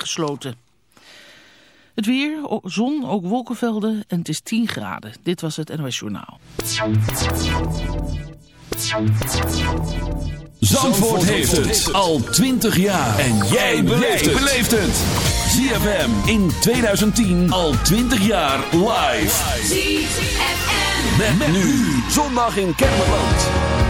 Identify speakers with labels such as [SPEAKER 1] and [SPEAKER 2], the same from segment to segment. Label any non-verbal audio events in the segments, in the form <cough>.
[SPEAKER 1] ingesloten. Het weer, zon, ook wolkenvelden en het is 10 graden. Dit was het NOS Journaal.
[SPEAKER 2] Zandvoort heeft het al 20 jaar. En jij beleeft het. ZFM in 2010 al 20 jaar live. ZFM. Met, nu. Zondag in Kermeland.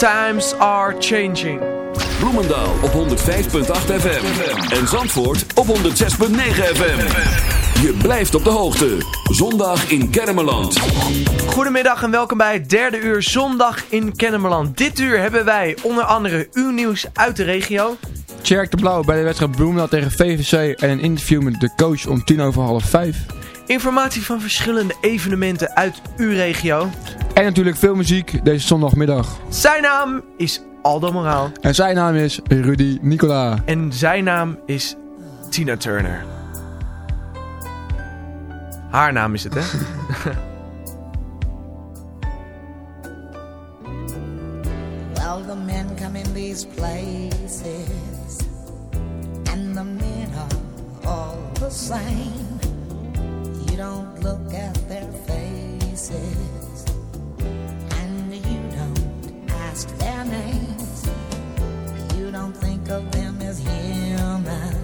[SPEAKER 3] Times are changing.
[SPEAKER 2] Bloemendaal op 105.8 FM. En Zandvoort op 106.9 FM. Je blijft op de hoogte. Zondag in Kennemerland.
[SPEAKER 3] Goedemiddag en welkom bij het derde uur Zondag in Kennemerland. Dit uur hebben wij onder andere uw nieuws uit de regio.
[SPEAKER 4] Tjerk de Blauw bij de wedstrijd Bloemendaal tegen VVC en een interview met de coach om tien over half vijf.
[SPEAKER 3] Informatie van verschillende evenementen uit uw regio.
[SPEAKER 4] En natuurlijk veel muziek deze zondagmiddag.
[SPEAKER 3] Zijn naam is Aldo Moraal.
[SPEAKER 4] En zijn naam is Rudy Nicola.
[SPEAKER 3] En zijn naam is Tina Turner. Haar naam is het, hè? <laughs> well, the men come in these places And the men are all the same You don't look at their faces ask their names. You don't think of them as human.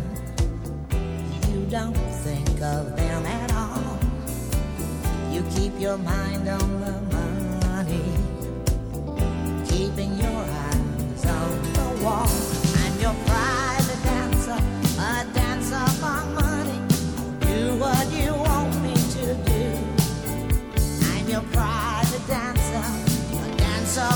[SPEAKER 3] You don't think of them at all. You keep your mind on the money Keeping your eyes on the wall. I'm your private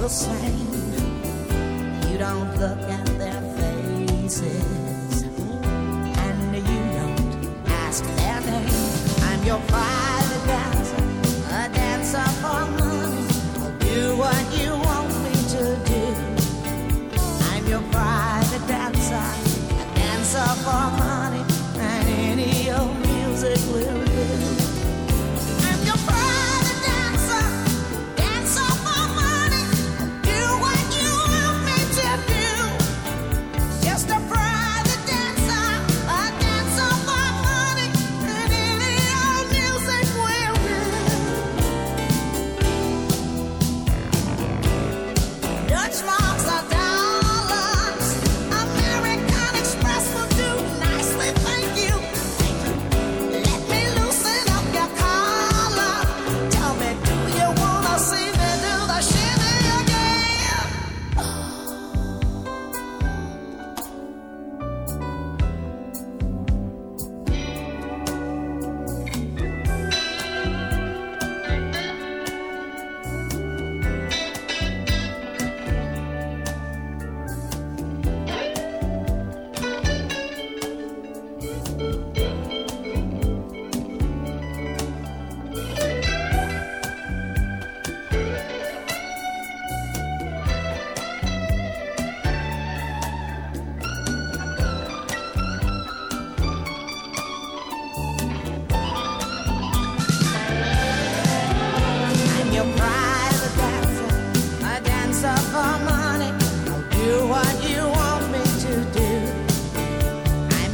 [SPEAKER 3] the same. You don't look at their faces, and you don't ask their name. I'm your pride.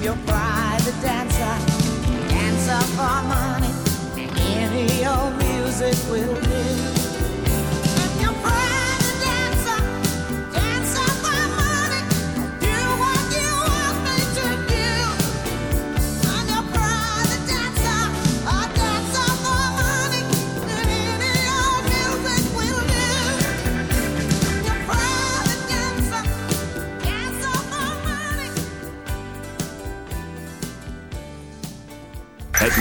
[SPEAKER 3] your private dancer. Dancer for money. Any old music will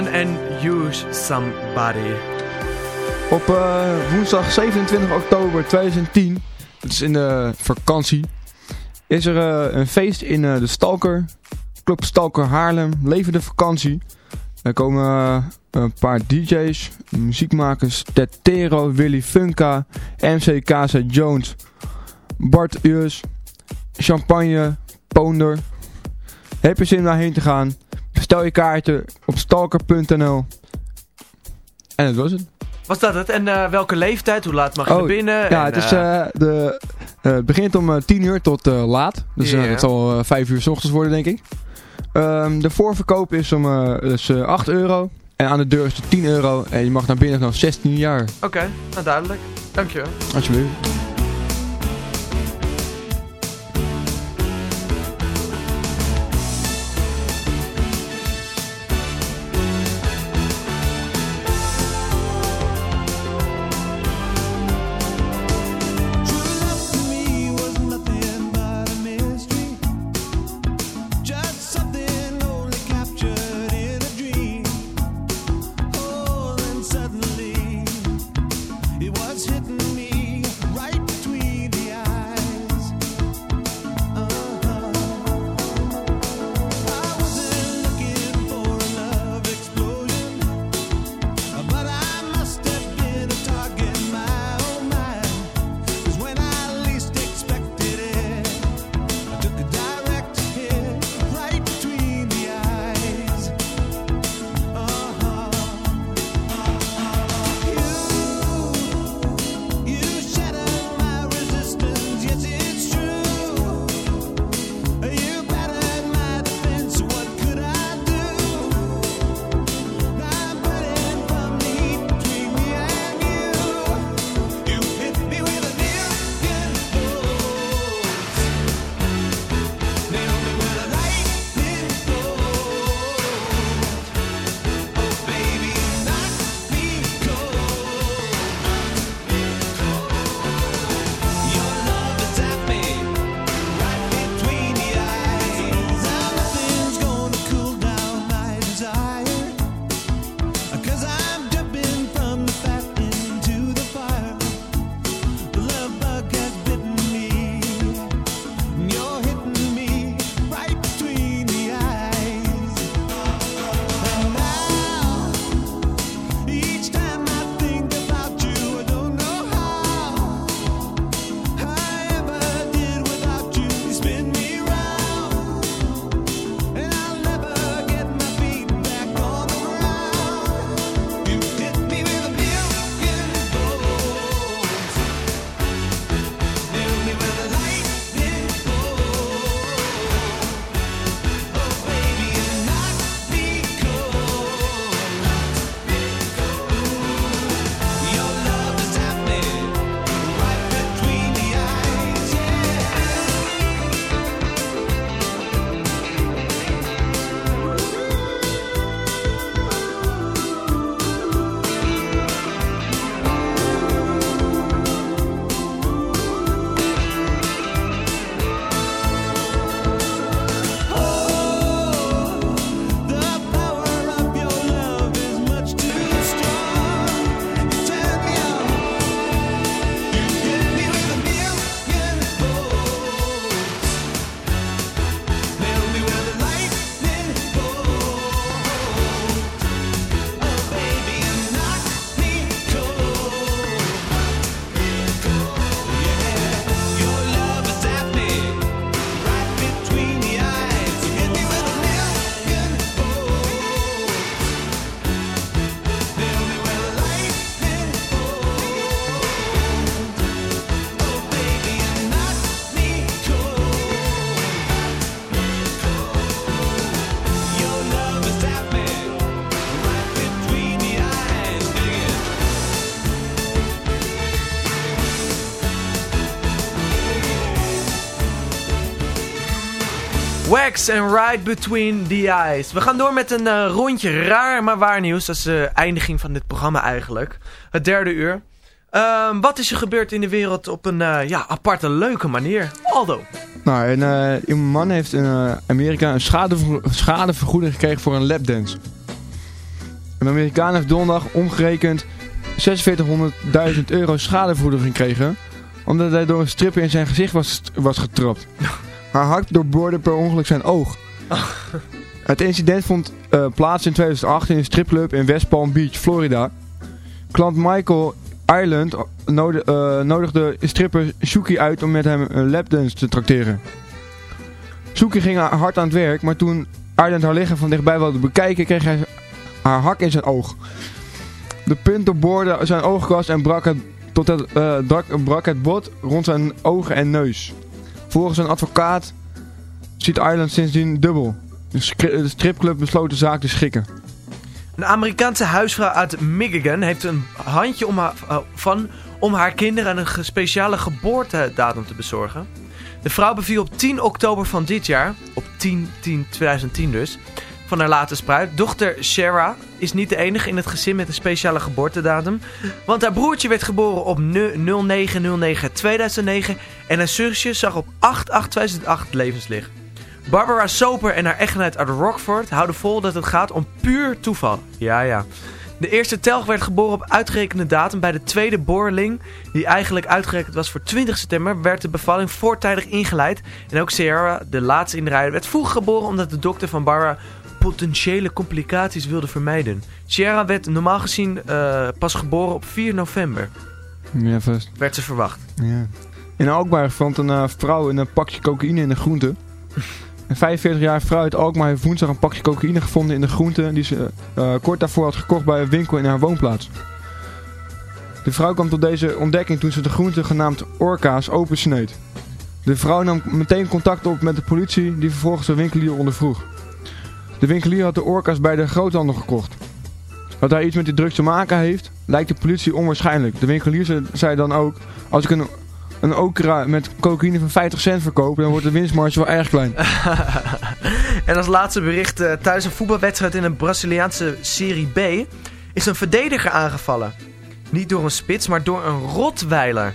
[SPEAKER 5] Leon en Use Somebody.
[SPEAKER 6] Op uh, woensdag 27 oktober 2010, dat is in de vakantie, is er uh, een feest in uh, de Stalker, Club Stalker Haarlem, levende vakantie. Er komen een paar DJ's, muziekmakers, Tetero, Willy Funka, MC KZ Jones, Bart Uurs, Champagne, Ponder. Heb je zin om daarheen te gaan? Bestel je kaarten op stalker.nl. En dat was het.
[SPEAKER 5] Was dat het? En uh, welke leeftijd? Hoe laat mag je
[SPEAKER 6] oh,
[SPEAKER 5] naar binnen?
[SPEAKER 6] Ja,
[SPEAKER 5] en,
[SPEAKER 6] het, is, uh, de, uh, het begint om 10 uur tot laat. Dus
[SPEAKER 5] Ja.
[SPEAKER 6] het zal 5 uur s ochtends worden, denk ik. Um, de voorverkoop is om dus, 8 euro. En aan de deur is het 10 euro. En je mag naar binnen vanaf 16 jaar.
[SPEAKER 5] Oké, okay, nou duidelijk. Dankjewel.
[SPEAKER 6] Alsjeblieft.
[SPEAKER 5] And Ride Between the Eyes. We gaan door met een uh, rondje raar maar waar nieuws. Dat is de eindiging van dit programma eigenlijk. Het derde uur. Uh, wat is er gebeurd in de wereld op een uh, ja, aparte, leuke manier? Aldo.
[SPEAKER 6] Nou, een, een man heeft in Amerika een schadever schadevergoeding gekregen voor een lapdance.
[SPEAKER 4] Een Amerikaan heeft donderdag omgerekend 4600.000 euro schadevergoeding gekregen. Omdat hij door een stripper in zijn gezicht was, was getrapt. <laughs> Haar hart doorboorde per ongeluk zijn oog. <laughs> Het incident vond eh, plaats in 2008 in een stripclub in West Palm Beach, Florida. Klant Michael Ireland nodi- eh, nodigde stripper Shuki uit om met hem een lapdance te trakteren. Shuki ging hard aan het werk, maar toen Ireland haar liggen van dichtbij wilde bekijken, kreeg hij haar hak in zijn oog. De punt doorboorde zijn oogkas en brak het, tot het, eh, brak het bot rond zijn ogen en neus. Volgens een advocaat ziet Ireland sindsdien dubbel. De, stripclub besloot de zaak te schikken.
[SPEAKER 5] Een Amerikaanse huisvrouw uit Michigan heeft een handje om haar, eh, van om haar kinderen een speciale geboortedatum te bezorgen. De vrouw beviel op 10 oktober van dit jaar, op 10-10-2010 dus, van haar late spruit. Dochter Shara is niet de enige in het gezin met een speciale geboortedatum. Want haar broertje werd geboren op 09-09-2009 en haar zusje zag op 8-8-2008 levenslicht. Barbara Soper en haar echtgenoot uit Rockford houden vol dat het gaat om puur toeval. Ja, ja. De eerste telg werd geboren op uitgerekende datum. Bij de tweede boorling, die eigenlijk uitgerekend was voor 20 september, werd de bevalling voortijdig ingeleid. En ook Sierra, de laatste in de rij, werd vroeg geboren omdat de dokter van Barbara potentiële complicaties wilde vermijden. Sierra werd normaal gezien eh, pas geboren op 4 november,
[SPEAKER 4] Ja, vast.
[SPEAKER 5] werd ze verwacht.
[SPEAKER 4] Ja. In Alkmaar vond een eh, vrouw een pakje cocaïne in de groente. Een 45-jarige vrouw uit Alkmaar heeft woensdag een pakje cocaïne gevonden in de groente die ze eh, kort daarvoor had gekocht bij een winkel in haar woonplaats. De vrouw kwam tot deze ontdekking toen ze de groente genaamd orka's opensneed. De vrouw nam meteen contact op met de politie die vervolgens de winkelier ondervroeg. De winkelier had de orka's bij de groothandel gekocht. Dat hij iets met die drugs te maken heeft, lijkt de politie onwaarschijnlijk. De winkelier ze- zei dan ook, als ik een, een okra met cocaïne van 50 cent verkoop, dan wordt de winstmarge wel erg klein. <laughs>
[SPEAKER 5] En als laatste bericht, eh, tijdens een voetbalwedstrijd in een Braziliaanse Serie B is een verdediger aangevallen. Niet door een spits, maar door een rotweiler.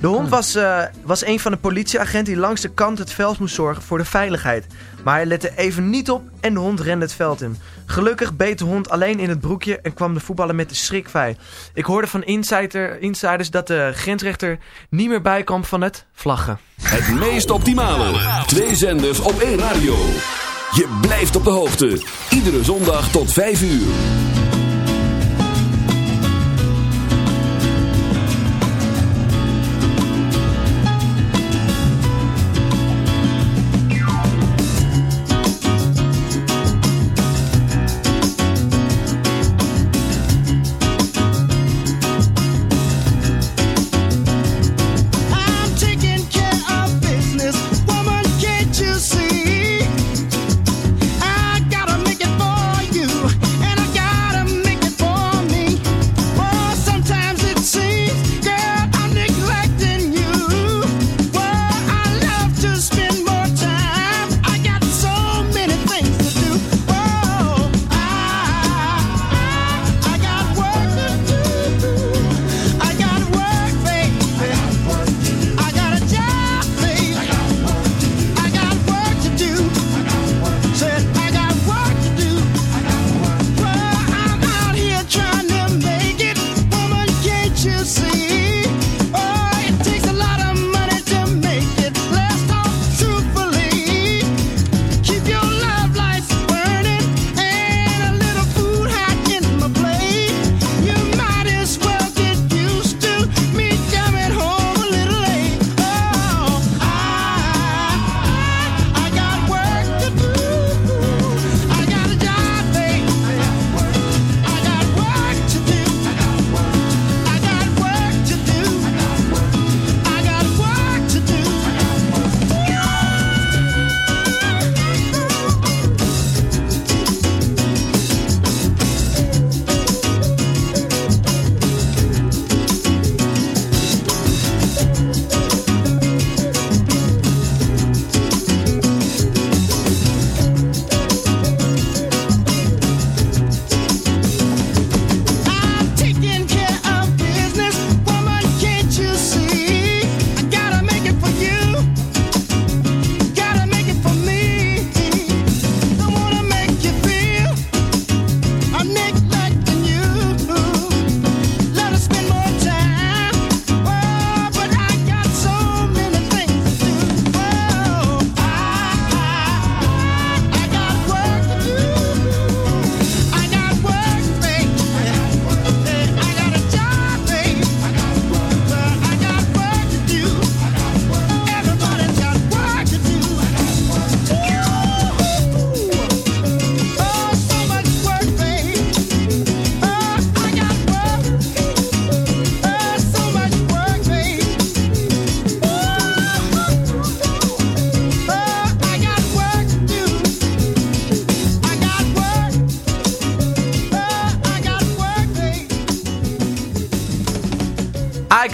[SPEAKER 5] De hond was, eh, was een van de politieagenten die langs de kant het veld moest zorgen voor de veiligheid. Maar hij lette even niet op en de hond rende het veld in. Gelukkig beet de hond alleen in het broekje en kwam de voetballer met de schrikvij. Ik hoorde van insider, insiders dat de grensrechter niet meer bijkwam van het vlaggen.
[SPEAKER 2] Het meest optimale. Twee zenders op één radio. Je blijft op de hoogte. Iedere zondag tot 5 uur.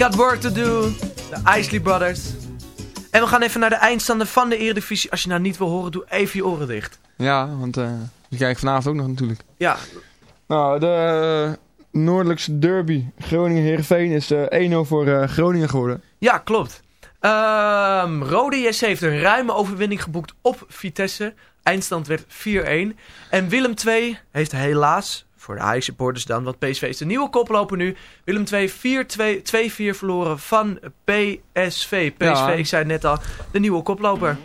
[SPEAKER 5] Got Work To Do. De Isley Brothers. En we gaan even naar de eindstanden van de Eredivisie. Als je nou niet wil horen, doe even je oren dicht.
[SPEAKER 4] Ja, want uh, die kijk ik vanavond ook nog natuurlijk.
[SPEAKER 5] Ja.
[SPEAKER 4] Nou, de Noordelijkse derby Groningen-Heerenveen is uh, 1-0 voor uh, Groningen geworden.
[SPEAKER 5] Ja, klopt. Um, Rode JC heeft een ruime overwinning geboekt op Vitesse. Eindstand werd 4-1. En Willem II heeft helaas voor de Ajax supporters dan, want PSV is de nieuwe koploper nu. Willem 2 4-2-4 verloren van PSV. PSV, ja. ik zei het net al, de nieuwe koploper.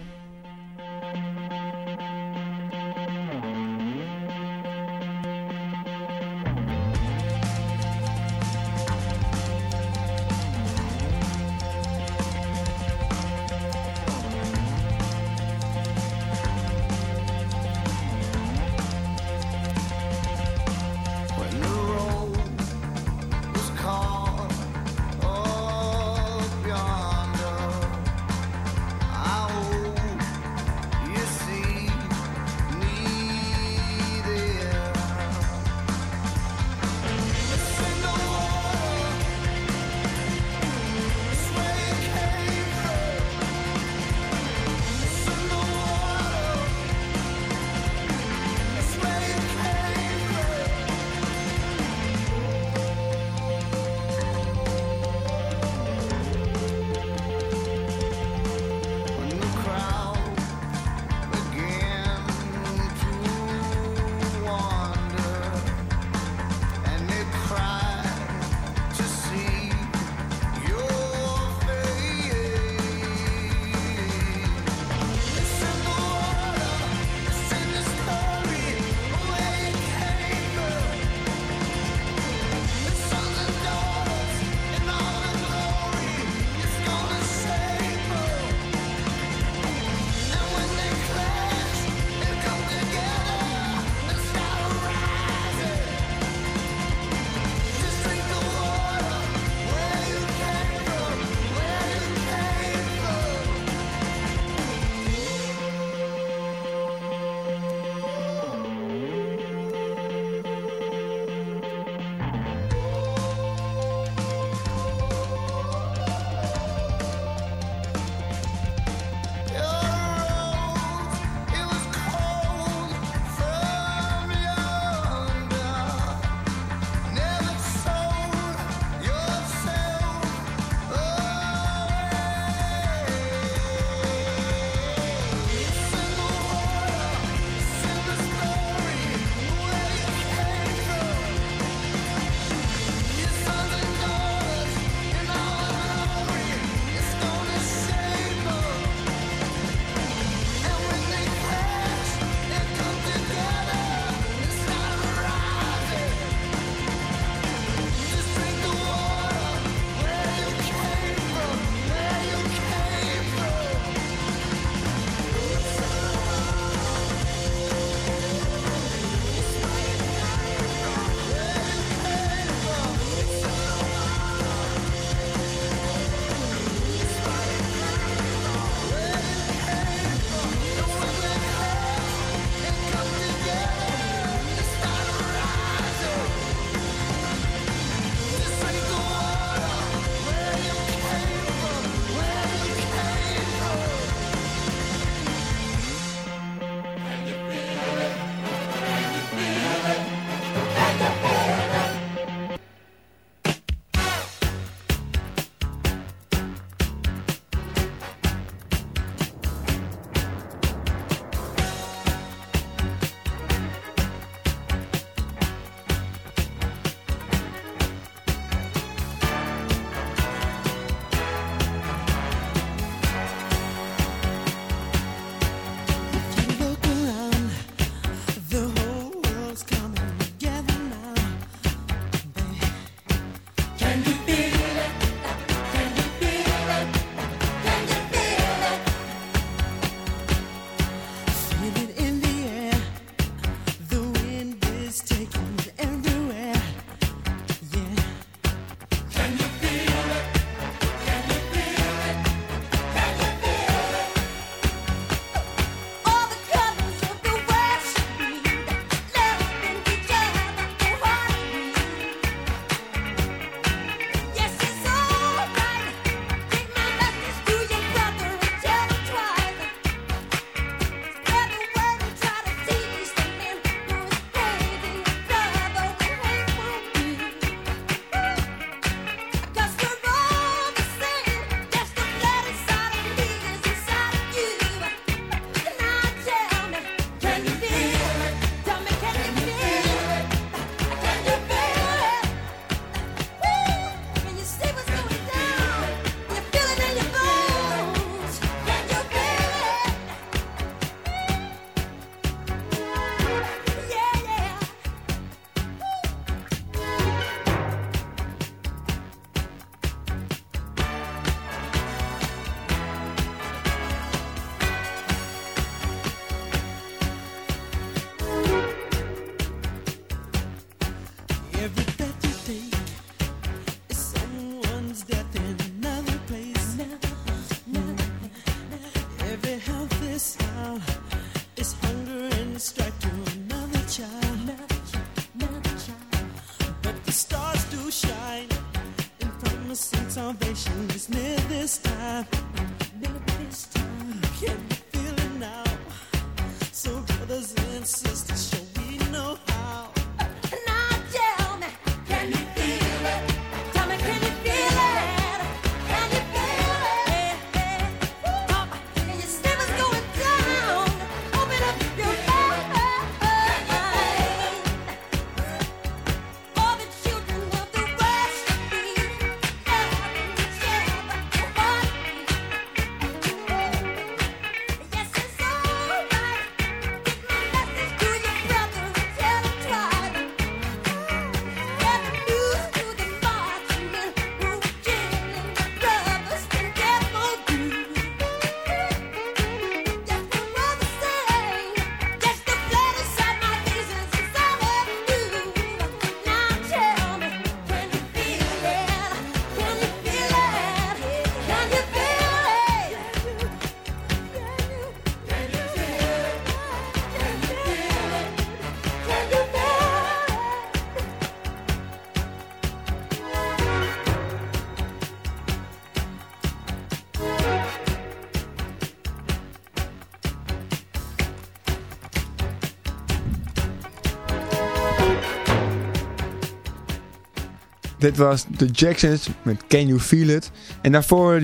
[SPEAKER 4] Dit was The Jacksons met Can You Feel It. En daarvoor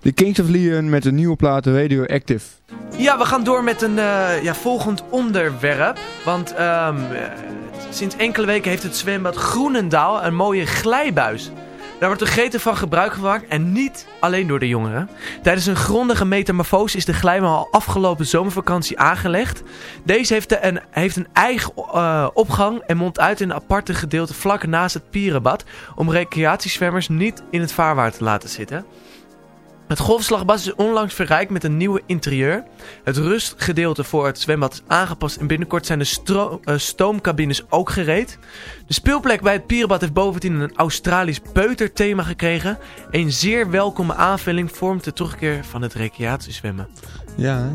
[SPEAKER 4] The Kings of Leon met de nieuwe plaat Radioactive.
[SPEAKER 5] Ja, we gaan door met een uh, ja, volgend onderwerp. Want um, sinds enkele weken heeft het zwembad Groenendaal een mooie glijbuis. Daar wordt er gretig van gebruik gemaakt en niet alleen door de jongeren. Tijdens een grondige metamorfose is de glijbaan al afgelopen zomervakantie aangelegd. Deze heeft, een, heeft een eigen uh, opgang en mondt uit in een aparte gedeelte vlak naast het pierenbad... om recreatiezwemmers niet in het vaarwater te laten zitten... Het golfslagbad is onlangs verrijkt met een nieuwe interieur. Het rustgedeelte voor het zwembad is aangepast en binnenkort zijn de uh, stoomcabines ook gereed. De speelplek bij het pierenbad heeft bovendien een Australisch peuterthema gekregen. Een zeer welkome aanvulling vormt de terugkeer van het recreatiezwemmen.
[SPEAKER 4] Ja,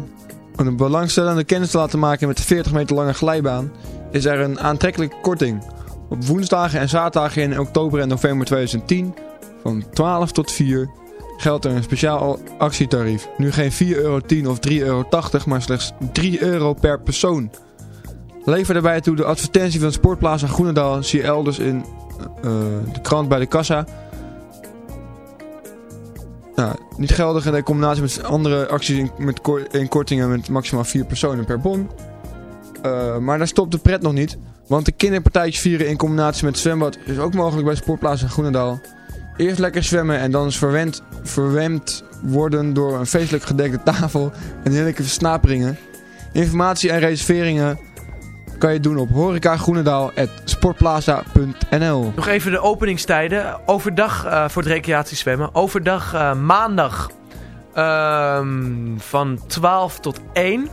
[SPEAKER 4] om een belangstellende kennis te laten maken met de 40 meter lange glijbaan is er een aantrekkelijke korting. Op woensdagen en zaterdagen in oktober en november 2010 van 12 tot 4 geldt er een speciaal actietarief. Nu geen 4,10 euro of 3,80 euro, maar slechts 3 euro per persoon. Lever daarbij toe de advertentie van Sportplaza Groenendaal. Zie je elders in uh, de krant bij de kassa. Nou, niet geldig in combinatie met andere acties in, met in kortingen met maximaal 4 personen per bon. Uh, maar daar stopt de pret nog niet. Want de kinderpartijtjes vieren in combinatie met zwembad is ook mogelijk bij Sportplaza Groenendaal. Eerst lekker zwemmen en dan eens verwend, worden door een feestelijk gedekte tafel en heerlijke versnaperingen. Informatie en reserveringen kan je doen op horecagroenendaal.sportplaza.nl
[SPEAKER 5] Nog even de openingstijden. Overdag uh, voor het recreatiezwemmen. Overdag uh, maandag uh, van 12 tot 1.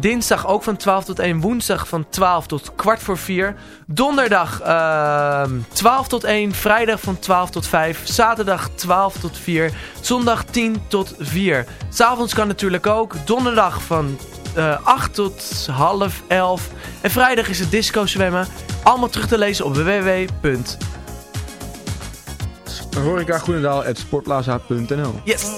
[SPEAKER 5] Dinsdag ook van 12 tot 1. Woensdag van 12 tot kwart voor 4. Donderdag uh, ehm, 12 tot 1. Vrijdag van 12 tot 5. Zaterdag 12 tot 4. Zondag 10 tot 4. S'avonds kan natuurlijk ook. Donderdag van uh, eh, 8 tot half 11. En vrijdag is het disco zwemmen. Allemaal terug te lezen op www.
[SPEAKER 4] Horeca
[SPEAKER 5] Yes!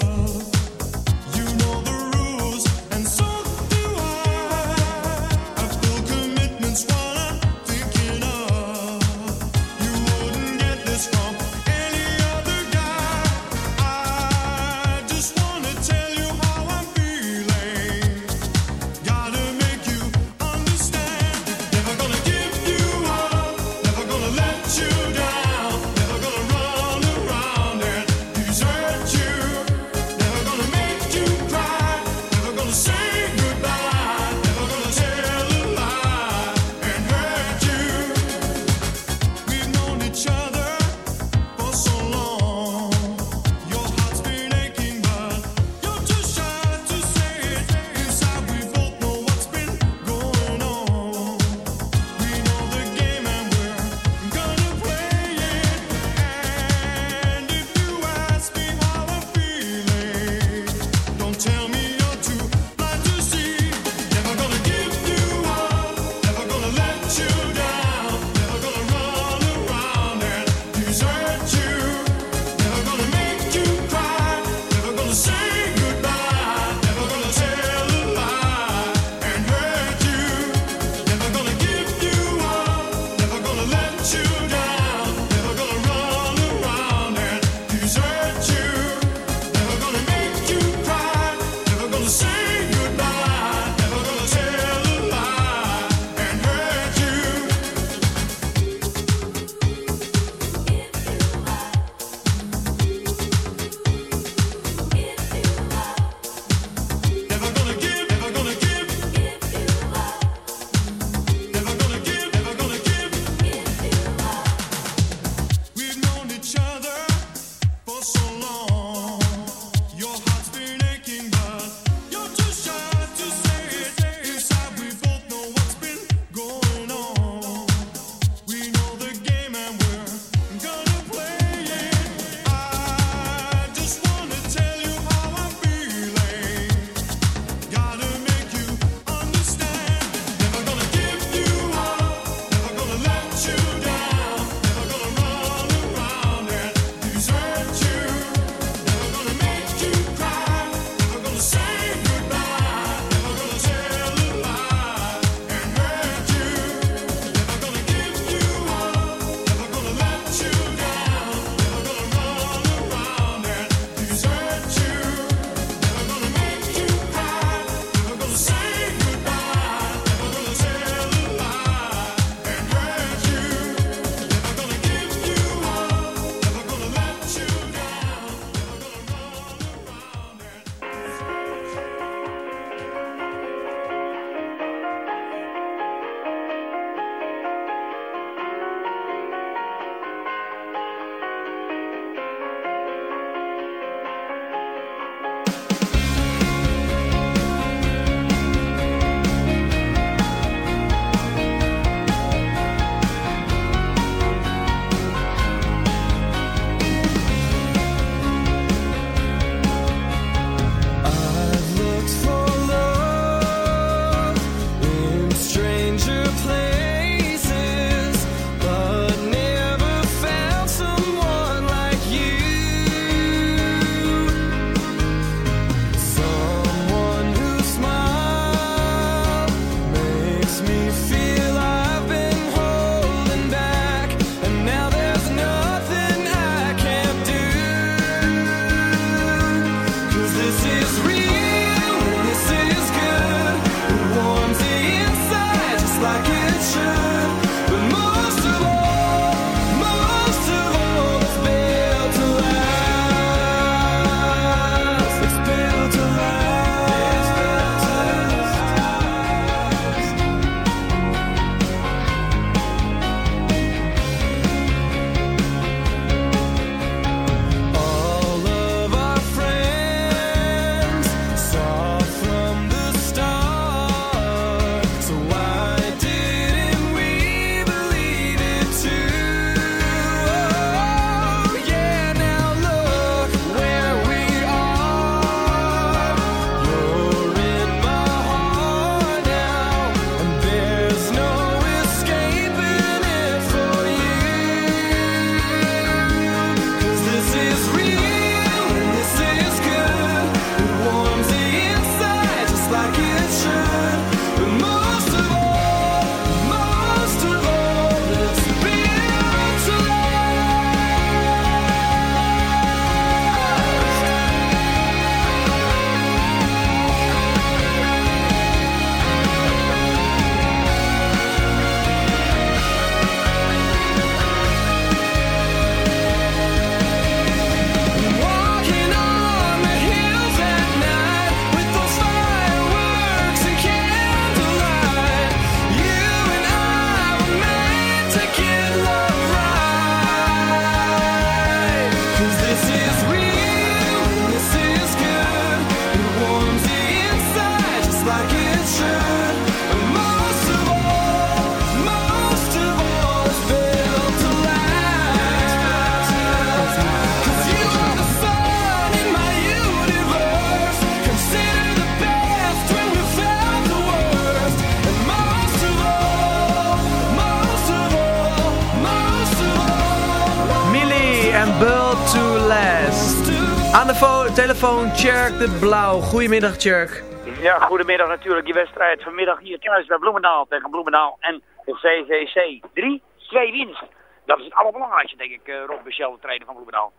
[SPEAKER 5] Tjerk de Blauw. Goedemiddag Tjerk.
[SPEAKER 7] Ja, goedemiddag natuurlijk. Die wedstrijd vanmiddag hier thuis bij Bloemendaal tegen Bloemendaal en de CVC. 3-2 winst. Dat is het allerbelangrijkste denk ik, uh, Rob Michel, de trainer van Bloemendaal.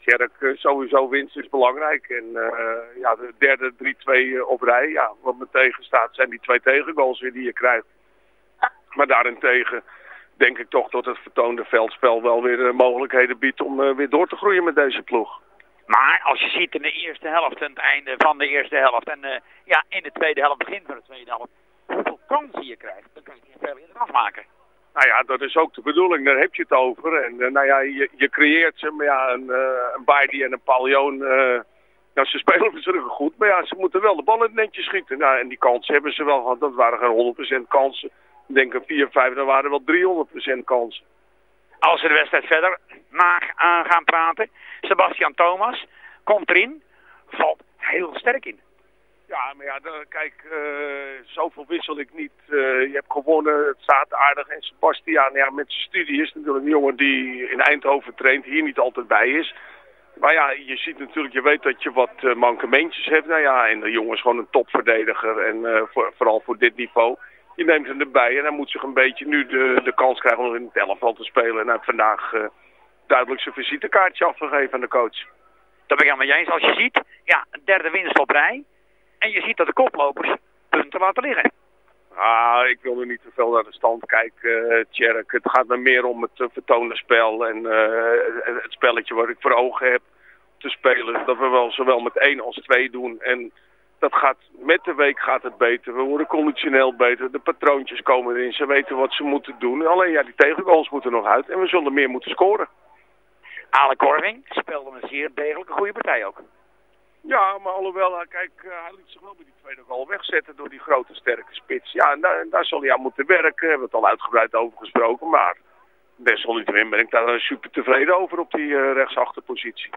[SPEAKER 8] Tjerk, uh, sowieso winst is belangrijk. En uh, ja, de derde 3-2 op rij. Ja, wat me tegenstaat zijn die twee tegengoals weer die je krijgt. Maar daarentegen denk ik toch dat het vertoonde veldspel wel weer mogelijkheden biedt om uh, weer door te groeien met deze ploeg.
[SPEAKER 7] Maar als je ziet in de eerste helft, aan het einde van de eerste helft en uh, ja, in de tweede helft, begin van de tweede helft, hoeveel kansen je krijgt, dan kan je het veel eerder afmaken.
[SPEAKER 8] Nou ja, dat is ook de bedoeling, daar heb je het over. En nou ja, je, je creëert ze, maar ja, een, een Baidi en een Pallion, nou ze <laughs> spelen natuurlijk goed, maar ja, ze moeten wel de bal in het netje schieten. Nou, en die kansen hebben ze wel gehad, dat waren geen 100% kansen denk een 4, 5, dan waren wel 300% kansen.
[SPEAKER 7] Als we de wedstrijd verder na gaan praten, Sebastian Thomas komt erin, valt heel sterk in.
[SPEAKER 8] Ja, maar ja, kijk, uh, zoveel wissel ik niet. Uh, je hebt gewonnen, het staat aardig. En Sebastian, ja, met zijn studie is natuurlijk een jongen die in Eindhoven traint, hier niet altijd bij is. Maar ja, je ziet natuurlijk, je weet dat je wat uh, mankementjes hebt. Nou ja, en de jongen is gewoon een topverdediger. En voor, vooral voor dit niveau je neemt hem erbij en hij moet zich een beetje nu de, de kans krijgen om in het elftal te spelen. En hij heeft vandaag uh, duidelijk zijn visitekaartje afgegeven aan de coach.
[SPEAKER 7] Dat ben ik helemaal eens. Als je ziet, ja, een derde winst op rij. En je ziet dat de koplopers punten laten liggen.
[SPEAKER 8] Ah, ik wil nu niet te veel naar de stand kijken, uh, Tjerk. Het gaat me meer om het uh, vertonen spel en uh, het spelletje wat ik voor ogen heb te spelen. Dat we wel zowel met één als twee doen. En dat gaat, met de week gaat het beter. We worden conditioneel beter. De patroontjes komen erin. Ze weten wat ze moeten doen. Alleen ja, die tegengoals moeten nog uit. En we zullen meer moeten scoren.
[SPEAKER 7] Ale Korving speelde een zeer degelijke goede partij ook.
[SPEAKER 8] Ja, maar alhoewel, kijk, uh, hij liet zich wel bij die tweede goal wegzetten door die grote sterke spits. Ja, en daar, daar zal hij aan moeten werken. Daar hebben we het al uitgebreid over gesproken. Maar desalniettemin ben ik daar super tevreden over op die uh, rechtsachterpositie.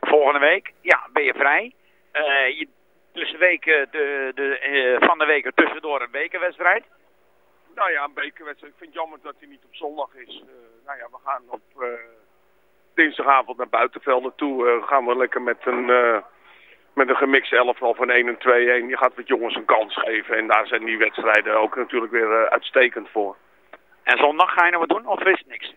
[SPEAKER 7] Volgende week, ja, ben je vrij. Uh, je tussen weken de, de, uh, van de week er tussendoor een bekerwedstrijd?
[SPEAKER 8] Nou ja, een bekerwedstrijd. Ik vind het jammer dat hij niet op zondag is. Uh, nou ja, we gaan op dinsdagavond naar Buitenvelden toe. gaan we lekker met een, met een gemixte elftal van 1 en 2-1. Je gaat wat jongens een kans geven. En daar zijn die wedstrijden ook natuurlijk weer uitstekend voor.
[SPEAKER 7] En zondag ga je nog wat doen of is niks?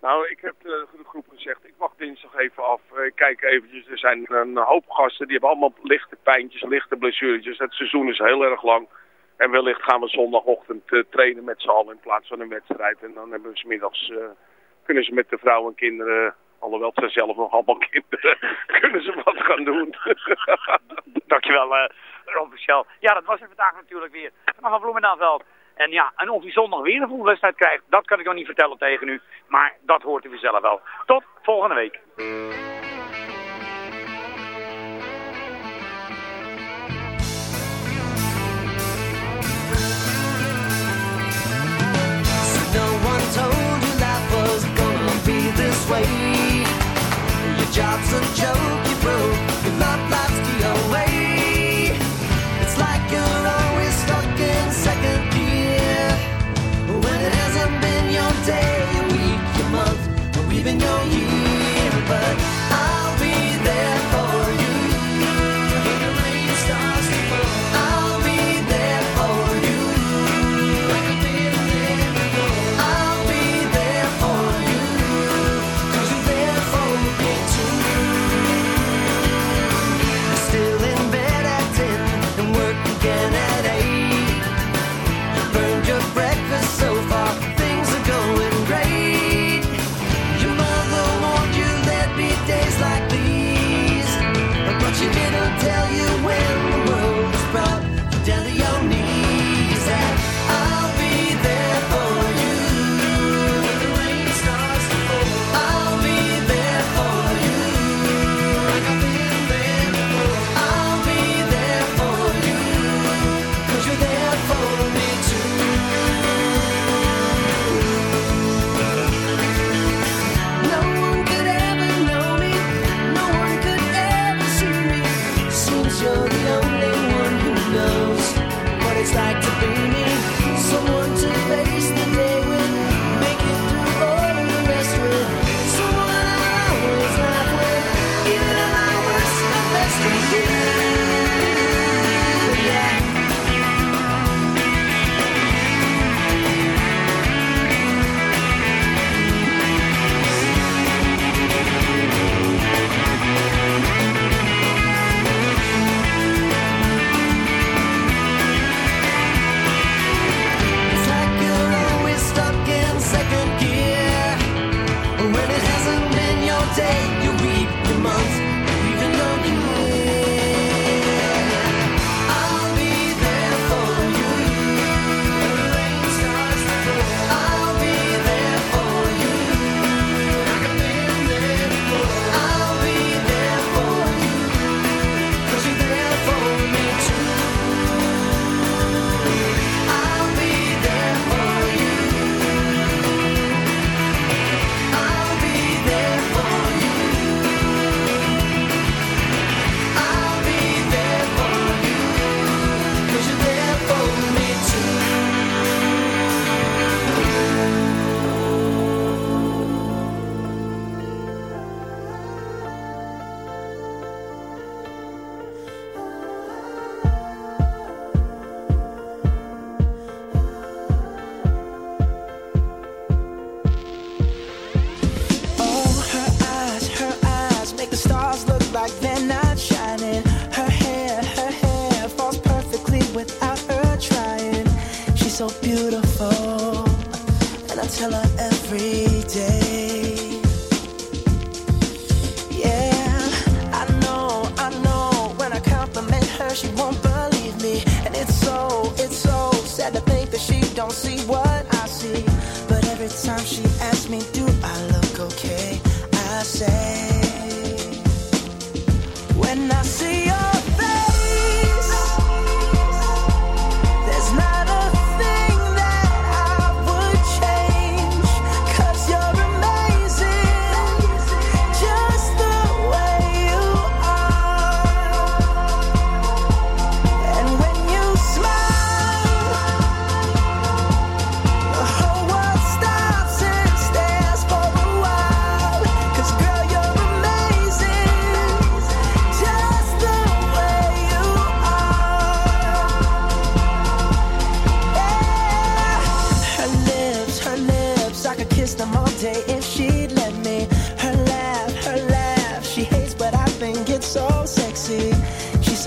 [SPEAKER 8] Nou, ik heb de, groep gezegd, ik wacht dinsdag even af. Ik kijk eventjes, er zijn een hoop gasten, die hebben allemaal lichte pijntjes, lichte blessuretjes. Het seizoen is heel erg lang. En wellicht gaan we zondagochtend uh, trainen met z'n allen in plaats van een wedstrijd. En dan hebben we smiddags, uh, kunnen ze met de vrouwen en kinderen, alhoewel ze zelf nog allemaal <laughs> kinderen, kunnen ze wat gaan doen. <laughs>
[SPEAKER 7] Dankjewel, uh, Ron Michel. Ja, dat was het vandaag natuurlijk weer. Vanaf Bloemendaalveld. En ja, en of hij zondag weer een voetbalwedstrijd krijgt, dat kan ik nog niet vertellen tegen u. Maar dat hoort u zelf wel. Tot volgende week.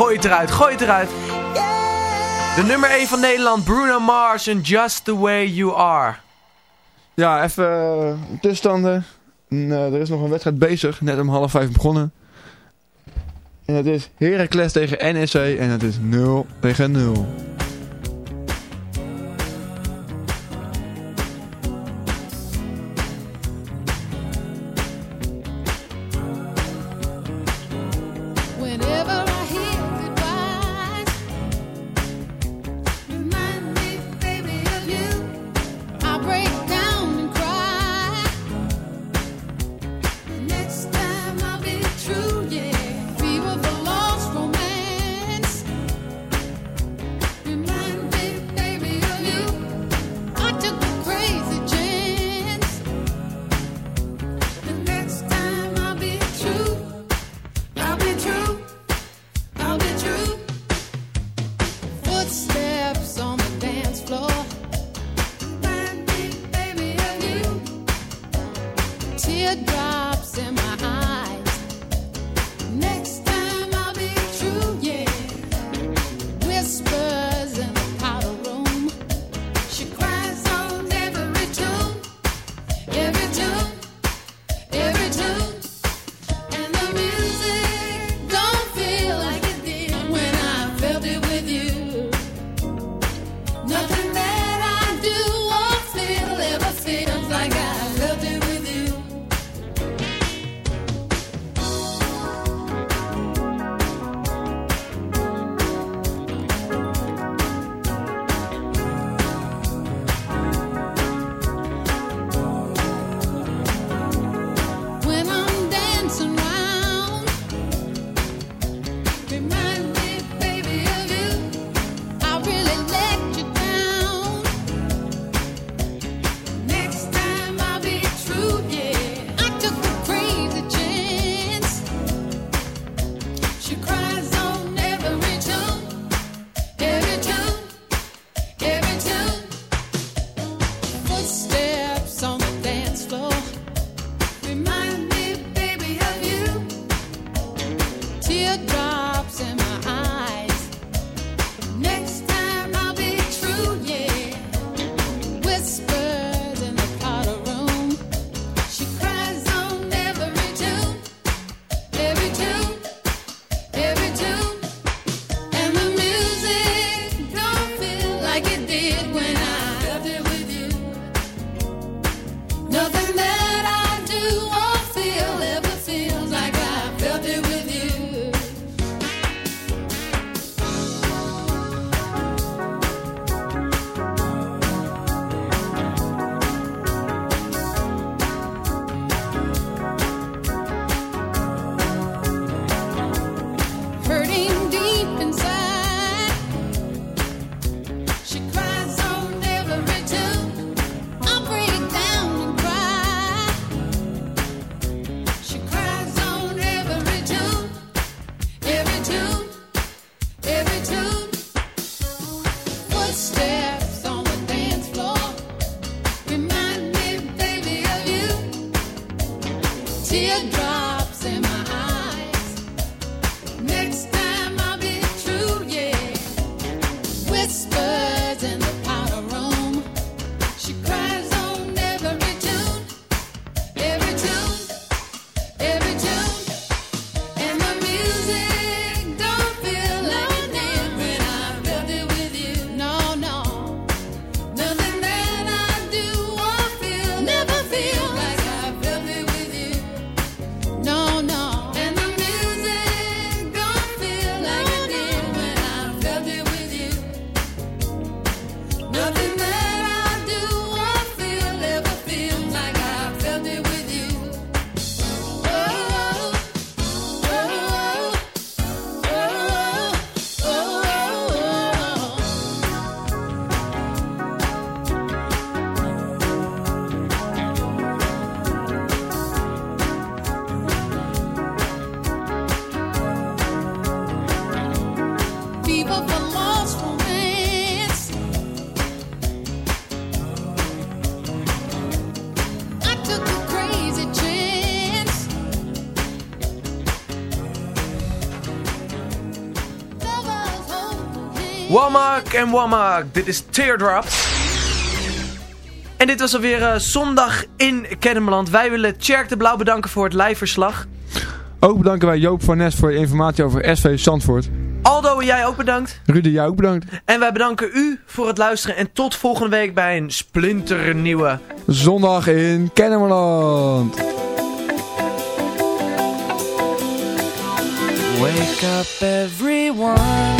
[SPEAKER 5] Gooi het eruit, gooi het eruit. De nummer 1 van Nederland, Bruno Mars en Just The Way You Are.
[SPEAKER 9] Ja, even eh, tussenstanden. Eh, er is nog een wedstrijd bezig, net om half vijf begonnen. En dat is Heracles tegen NSC en het is 0 tegen 0.
[SPEAKER 5] En Wamak, dit is Teardrops. En dit was alweer eh, zondag in Kennemerland. Wij willen Tjerk de Blauw bedanken voor het live-verslag.
[SPEAKER 4] Ook bedanken wij Joop van Nes voor de informatie over SV Zandvoort.
[SPEAKER 5] Aldo, jij ook bedankt.
[SPEAKER 4] Rudy, jij ook bedankt.
[SPEAKER 5] En wij bedanken u voor het luisteren. En tot volgende week bij een splinternieuwe...
[SPEAKER 4] Zondag in Kennemerland.
[SPEAKER 6] Wake up everyone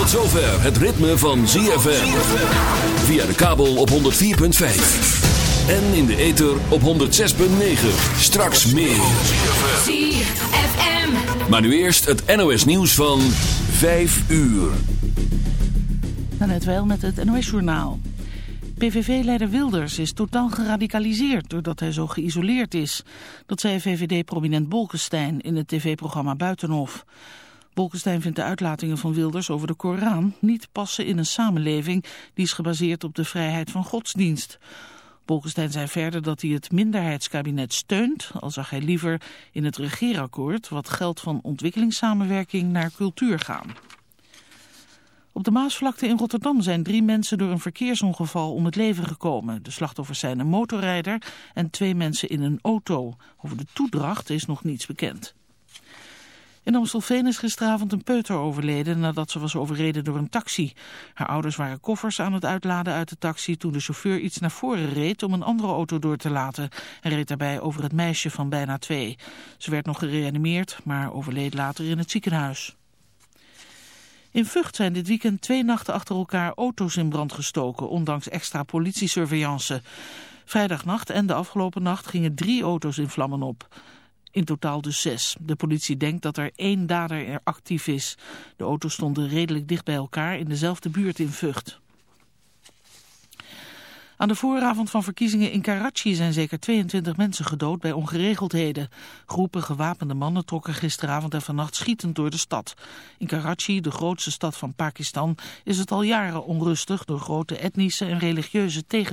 [SPEAKER 2] Tot zover het ritme van ZFM. Via de kabel op 104.5. En in de ether op 106.9. Straks meer.
[SPEAKER 10] ZFM.
[SPEAKER 2] Maar nu eerst het NOS nieuws van 5 uur.
[SPEAKER 1] Net wel met het NOS-journaal. PVV-leider Wilders is totaal geradicaliseerd doordat hij zo geïsoleerd is. Dat zei VVD-prominent Bolkestein in het tv-programma Buitenhof. Bolkestein vindt de uitlatingen van Wilders over de Koran niet passen in een samenleving die is gebaseerd op de vrijheid van godsdienst. Bolkestein zei verder dat hij het minderheidskabinet steunt, al zag hij liever in het regeerakkoord wat geld van ontwikkelingssamenwerking naar cultuur gaan. Op de Maasvlakte in Rotterdam zijn drie mensen door een verkeersongeval om het leven gekomen. De slachtoffers zijn een motorrijder en twee mensen in een auto. Over de toedracht is nog niets bekend. In Amstelveen is gisteravond een peuter overleden nadat ze was overreden door een taxi. Haar ouders waren koffers aan het uitladen uit de taxi toen de chauffeur iets naar voren reed om een andere auto door te laten. En reed daarbij over het meisje van bijna twee. Ze werd nog gereanimeerd, maar overleed later in het ziekenhuis. In Vught zijn dit weekend twee nachten achter elkaar auto's in brand gestoken, ondanks extra politiesurveillance. Vrijdagnacht en de afgelopen nacht gingen drie auto's in vlammen op. In totaal dus zes. De politie denkt dat er één dader er actief is. De auto's stonden redelijk dicht bij elkaar in dezelfde buurt in Vught. Aan de vooravond van verkiezingen in Karachi zijn zeker 22 mensen gedood bij ongeregeldheden. Groepen gewapende mannen trokken gisteravond en vannacht schietend door de stad. In Karachi, de grootste stad van Pakistan, is het al jaren onrustig door grote etnische en religieuze tegenstellingen.